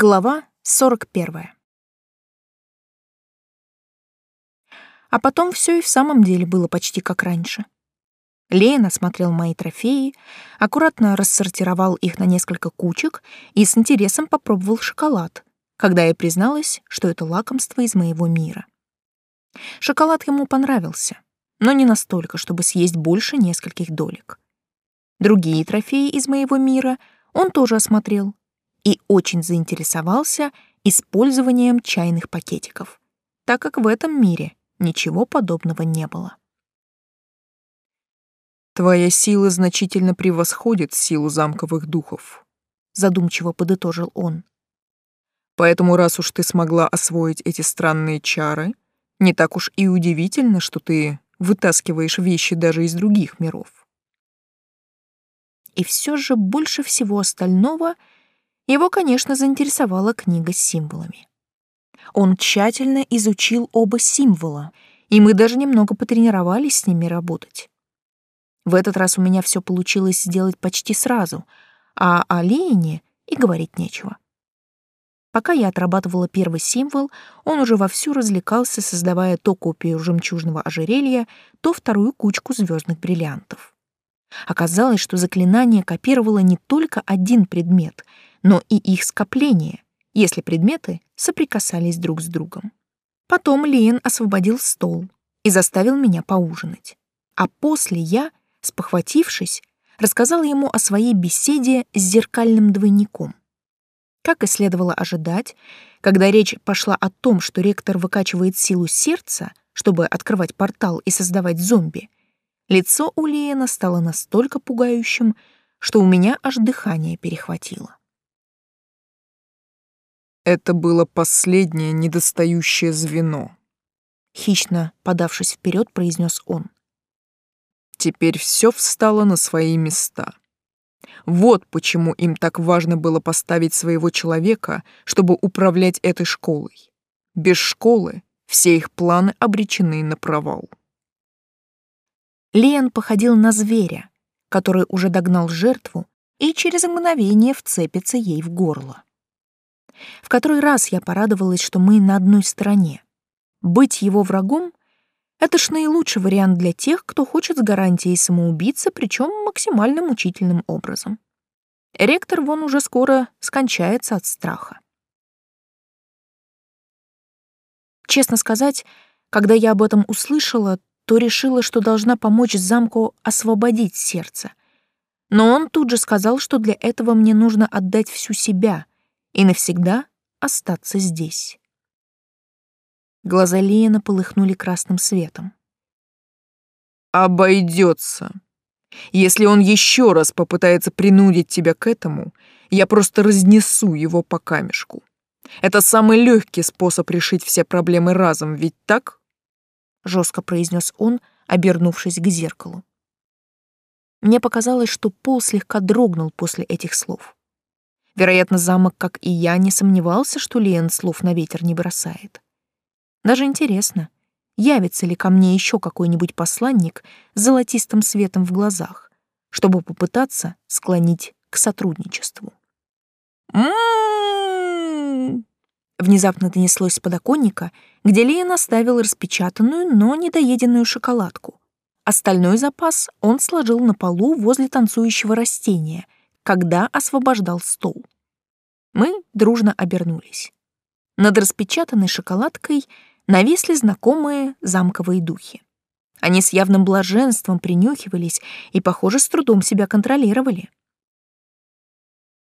Глава 41. А потом все и в самом деле было почти как раньше. Лейн осмотрел мои трофеи, аккуратно рассортировал их на несколько кучек и с интересом попробовал шоколад, когда я призналась, что это лакомство из моего мира. Шоколад ему понравился, но не настолько, чтобы съесть больше нескольких долек. Другие трофеи из моего мира он тоже осмотрел и очень заинтересовался использованием чайных пакетиков, так как в этом мире ничего подобного не было. «Твоя сила значительно превосходит силу замковых духов», — задумчиво подытожил он. «Поэтому раз уж ты смогла освоить эти странные чары, не так уж и удивительно, что ты вытаскиваешь вещи даже из других миров». И все же больше всего остального — его, конечно, заинтересовала книга с символами. Он тщательно изучил оба символа, и мы даже немного потренировались с ними работать. В этот раз у меня все получилось сделать почти сразу, а о Лене и говорить нечего. Пока я отрабатывала первый символ, он уже вовсю развлекался, создавая то копию жемчужного ожерелья, то вторую кучку звездных бриллиантов. Оказалось, что заклинание копировало не только один предмет, но и их скопление, если предметы соприкасались друг с другом. Потом Лиен освободил стол и заставил меня поужинать. А после я, спохватившись, рассказала ему о своей беседе с зеркальным двойником. Как и следовало ожидать, когда речь пошла о том, что ректор выкачивает силу сердца, чтобы открывать портал и создавать зомби, лицо у Лиена стало настолько пугающим, что у меня аж дыхание перехватило. Это было последнее недостающее звено. Хищно подавшись вперед, произнес он. Теперь все встало на свои места. Вот почему им так важно было поставить своего человека, чтобы управлять этой школой. Без школы все их планы обречены на провал. Лиан походил на зверя, который уже догнал жертву и через мгновение вцепится ей в горло. В который раз я порадовалась, что мы на одной стороне. Быть его врагом — это ж наилучший вариант для тех, кто хочет с гарантией самоубийцы, причем максимально мучительным образом. Ректор вон уже скоро скончается от страха. Честно сказать, когда я об этом услышала, то решила, что должна помочь замку освободить сердце. Но он тут же сказал, что для этого мне нужно отдать всю себя — и навсегда остаться здесь. Глаза Лиена полыхнули красным светом. «Обойдется. Если он еще раз попытается принудить тебя к этому, я просто разнесу его по камешку. Это самый легкий способ решить все проблемы разом, ведь так?» Жестко произнес он, обернувшись к зеркалу. Мне показалось, что пол слегка дрогнул после этих слов. Вероятно, замок, как и я, не сомневался, что Лиэн слов на ветер не бросает. Даже интересно, явится ли ко мне еще какой-нибудь посланник с золотистым светом в глазах, чтобы попытаться склонить к сотрудничеству. «М-м-м!» Внезапно донеслось с подоконника, где Лиэн оставил распечатанную, но недоеденную шоколадку. Остальной запас он сложил на полу возле танцующего растения — когда освобождал стол. Мы дружно обернулись. Над распечатанной шоколадкой нависли знакомые замковые духи. Они с явным блаженством принюхивались и, похоже, с трудом себя контролировали.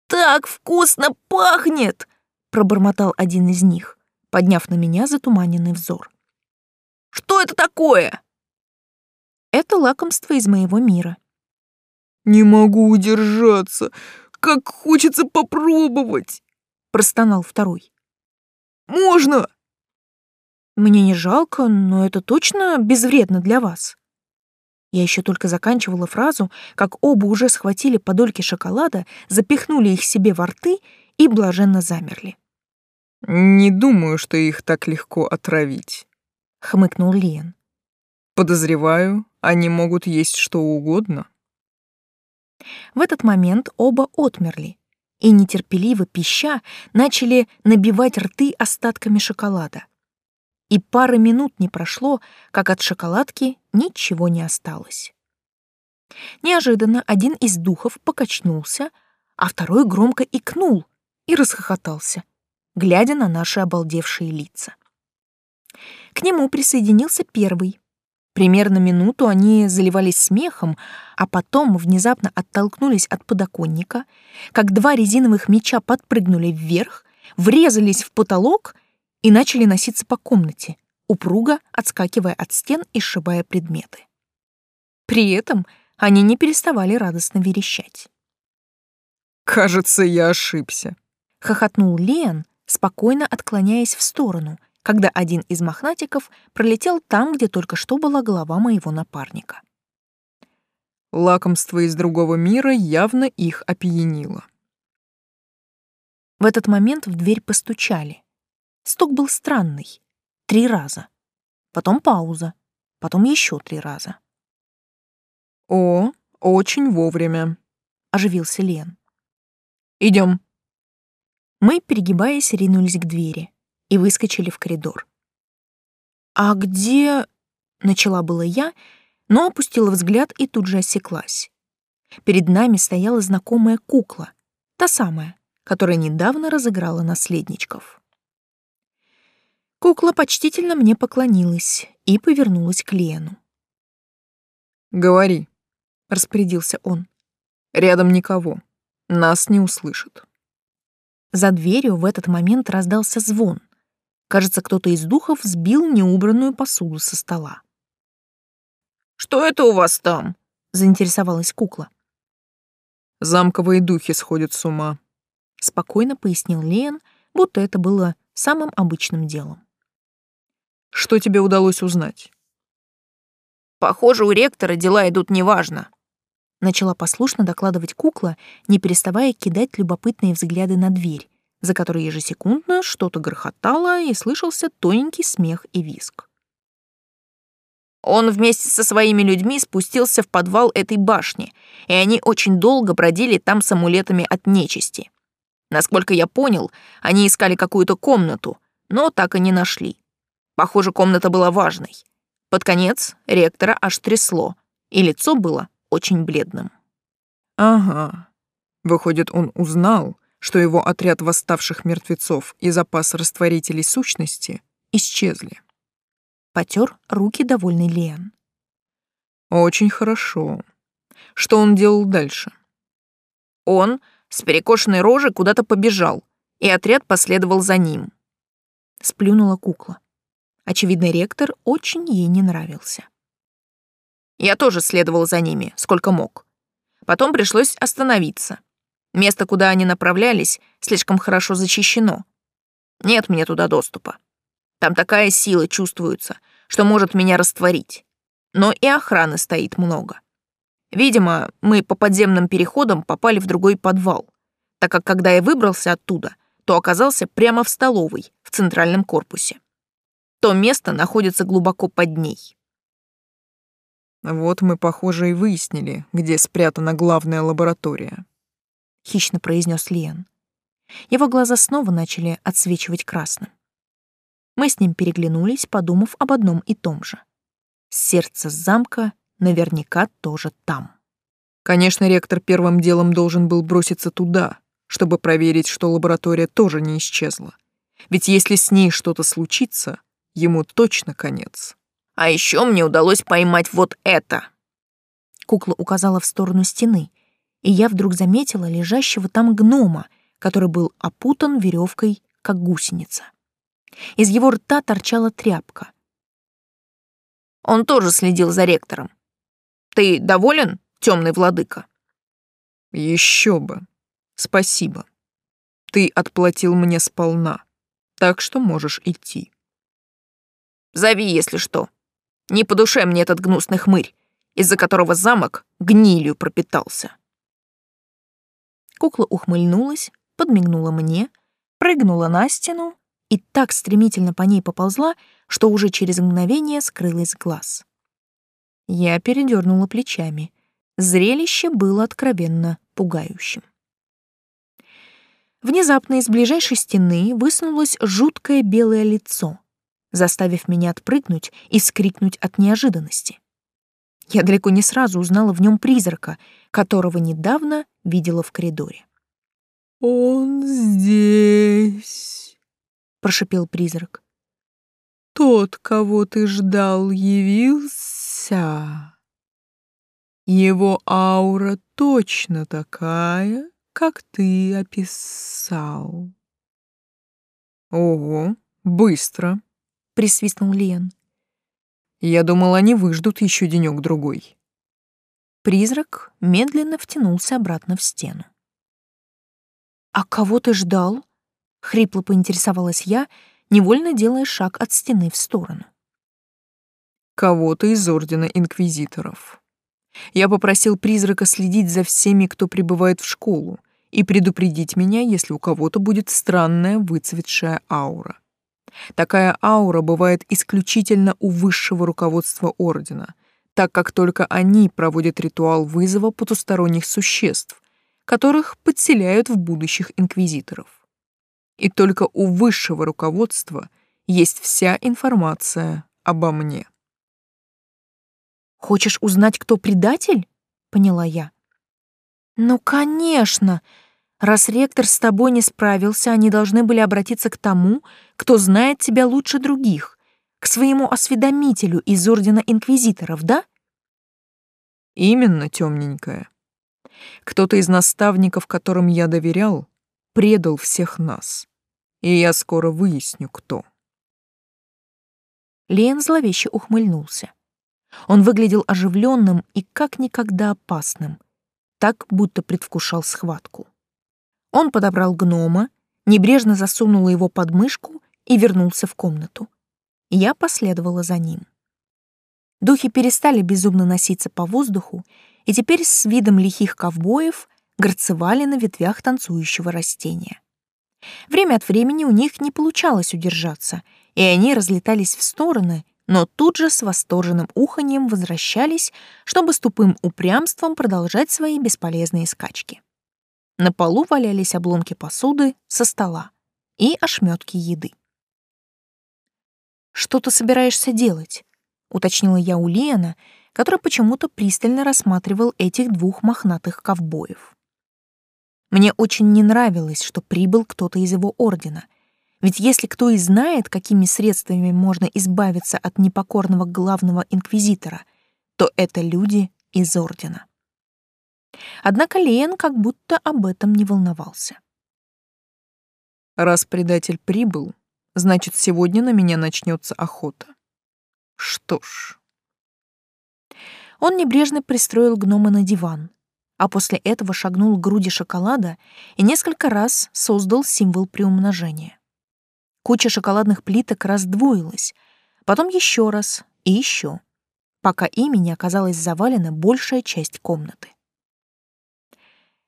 «Так вкусно пахнет!» — пробормотал один из них, подняв на меня затуманенный взор. «Что это такое?» «Это лакомство из моего мира», «Не могу удержаться! Как хочется попробовать!» — простонал второй. «Можно!» «Мне не жалко, но это точно безвредно для вас». Я еще только заканчивала фразу, как оба уже схватили по дольке шоколада, запихнули их себе во рты и блаженно замерли. «Не думаю, что их так легко отравить», — хмыкнул Лиен. «Подозреваю, они могут есть что угодно». В этот момент оба отмерли, и нетерпеливо пища начали набивать рты остатками шоколада. И пары минут не прошло, как от шоколадки ничего не осталось. Неожиданно один из духов покачнулся, а второй громко икнул и расхохотался, глядя на наши обалдевшие лица. К нему присоединился первый. Примерно минуту они заливались смехом, а потом внезапно оттолкнулись от подоконника, как два резиновых меча подпрыгнули вверх, врезались в потолок и начали носиться по комнате, упруго отскакивая от стен и сшибая предметы. При этом они не переставали радостно верещать. «Кажется, я ошибся», — хохотнул Лен, спокойно отклоняясь в сторону, когда один из мохнатиков пролетел там, где только что была голова моего напарника. Лакомство из другого мира явно их опьянило. В этот момент в дверь постучали. Стук был странный. Три раза. Потом пауза. Потом еще три раза. «О, очень вовремя», — оживился Лен. Идем. Мы, перегибаясь, ринулись к двери и выскочили в коридор. «А где...» — начала была я, но опустила взгляд и тут же осеклась. Перед нами стояла знакомая кукла, та самая, которая недавно разыграла наследничков. Кукла почтительно мне поклонилась и повернулась к Лену. «Говори», — распорядился он. «Рядом никого. Нас не услышат». За дверью в этот момент раздался звон. Кажется, кто-то из духов сбил неубранную посуду со стола. «Что это у вас там?» — заинтересовалась кукла. «Замковые духи сходят с ума», — спокойно пояснил Лен, будто это было самым обычным делом. «Что тебе удалось узнать?» «Похоже, у ректора дела идут неважно», начала послушно докладывать кукла, не переставая кидать любопытные взгляды на дверь, за которой ежесекундно что-то грохотало и слышался тоненький смех и визг. Он вместе со своими людьми спустился в подвал этой башни, и они очень долго бродили там с амулетами от нечисти. Насколько я понял, они искали какую-то комнату, но так и не нашли. Похоже, комната была важной. Под конец ректора аж трясло, и лицо было очень бледным. Ага. Выходит, он узнал, что его отряд восставших мертвецов и запас растворителей сущности исчезли. Потер руки довольный Лен. Очень хорошо. Что он делал дальше? Он с перекошенной рожей куда-то побежал, и отряд последовал за ним. Сплюнула кукла. Очевидно, ректор очень ей не нравился. Я тоже следовал за ними, сколько мог. Потом пришлось остановиться. Место, куда они направлялись, слишком хорошо защищено. Нет мне туда доступа. Там такая сила чувствуется, что может меня растворить. Но и охраны стоит много. Видимо, мы по подземным переходам попали в другой подвал, так как когда я выбрался оттуда, то оказался прямо в столовой, в центральном корпусе. То место находится глубоко под ней. Вот мы, похоже, и выяснили, где спрятана главная лаборатория. Хищно произнес Лиен. Его глаза снова начали отсвечивать красным. Мы с ним переглянулись, подумав об одном и том же. Сердце замка наверняка тоже там. Конечно, ректор первым делом должен был броситься туда, чтобы проверить, что лаборатория тоже не исчезла. Ведь если с ней что-то случится, ему точно конец. А еще мне удалось поймать вот это. Кукла указала в сторону стены, и я вдруг заметила лежащего там гнома, который был опутан веревкой, как гусеница. Из его рта торчала тряпка. Он тоже следил за ректором. Ты доволен, темный владыка? Еще бы. Спасибо. Ты отплатил мне сполна, так что можешь идти. Зови, если что. Не по душе мне этот гнусный хмырь, из-за которого замок гнилью пропитался. Кукла ухмыльнулась, подмигнула мне, прыгнула на стену и так стремительно по ней поползла, что уже через мгновение скрылась глаз. Я передернула плечами. Зрелище было откровенно пугающим. Внезапно из ближайшей стены высунулось жуткое белое лицо, заставив меня отпрыгнуть и скрикнуть от неожиданности. Я далеко не сразу узнала в нем призрака, которого недавно видела в коридоре. «Он здесь», — прошипел призрак. «Тот, кого ты ждал, явился. Его аура точно такая, как ты описал». «Ого, быстро», — присвистнул Лен. «Я думал, они выждут еще денек-другой». Призрак медленно втянулся обратно в стену. «А кого ты ждал?» — хрипло поинтересовалась я, невольно делая шаг от стены в сторону. «Кого-то из Ордена Инквизиторов. Я попросил призрака следить за всеми, кто прибывает в школу, и предупредить меня, если у кого-то будет странная выцветшая аура. Такая аура бывает исключительно у высшего руководства Ордена, так как только они проводят ритуал вызова потусторонних существ, которых подселяют в будущих инквизиторов. И только у высшего руководства есть вся информация обо мне. «Хочешь узнать, кто предатель?» — поняла я. «Ну, конечно! Раз ректор с тобой не справился, они должны были обратиться к тому, кто знает тебя лучше других, к своему осведомителю из Ордена Инквизиторов, да?» «Именно, темненькая. Кто-то из наставников, которым я доверял, предал всех нас. И я скоро выясню, кто. Лен зловеще ухмыльнулся. Он выглядел оживленным и как никогда опасным, так будто предвкушал схватку. Он подобрал гнома, небрежно засунул его под мышку и вернулся в комнату. Я последовала за ним. Духи перестали безумно носиться по воздуху и теперь с видом лихих ковбоев горцевали на ветвях танцующего растения. Время от времени у них не получалось удержаться, и они разлетались в стороны, но тут же с восторженным уханьем возвращались, чтобы с тупым упрямством продолжать свои бесполезные скачки. На полу валялись обломки посуды со стола и ошметки еды. «Что ты собираешься делать?» — уточнила я у Лиана, который почему-то пристально рассматривал этих двух мохнатых ковбоев. Мне очень не нравилось, что прибыл кто-то из его ордена, ведь если кто и знает, какими средствами можно избавиться от непокорного главного инквизитора, то это люди из ордена. Однако Лен как будто об этом не волновался. Раз предатель прибыл, значит, сегодня на меня начнется охота. Что ж, он небрежно пристроил гнома на диван, а после этого шагнул к груди шоколада и несколько раз создал символ приумножения. Куча шоколадных плиток раздвоилась, потом еще раз и еще, пока ими не оказалась завалена большая часть комнаты.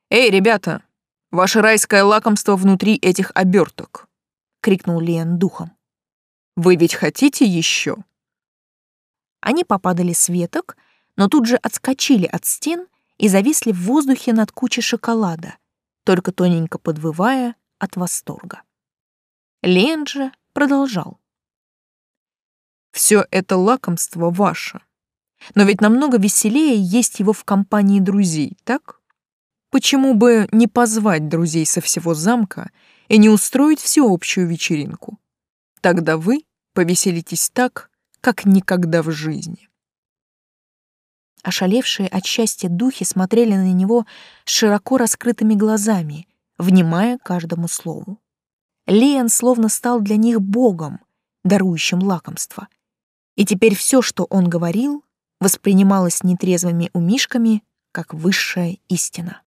«Эй, ребята, ваше райское лакомство внутри этих оберток!» — крикнул Лиан духом. «Вы ведь хотите еще?» Они попадали с веток но тут же отскочили от стен и зависли в воздухе над кучей шоколада, только тоненько подвывая от восторга. Ленджа продолжал. «Все это лакомство ваше. Но ведь намного веселее есть его в компании друзей, так? Почему бы не позвать друзей со всего замка и не устроить всеобщую вечеринку? Тогда вы повеселитесь так, как никогда в жизни». Ошалевшие от счастья духи смотрели на него широко раскрытыми глазами, внимая каждому слову. Лиан словно стал для них богом, дарующим лакомство. И теперь все, что он говорил, воспринималось нетрезвыми умишками как высшая истина.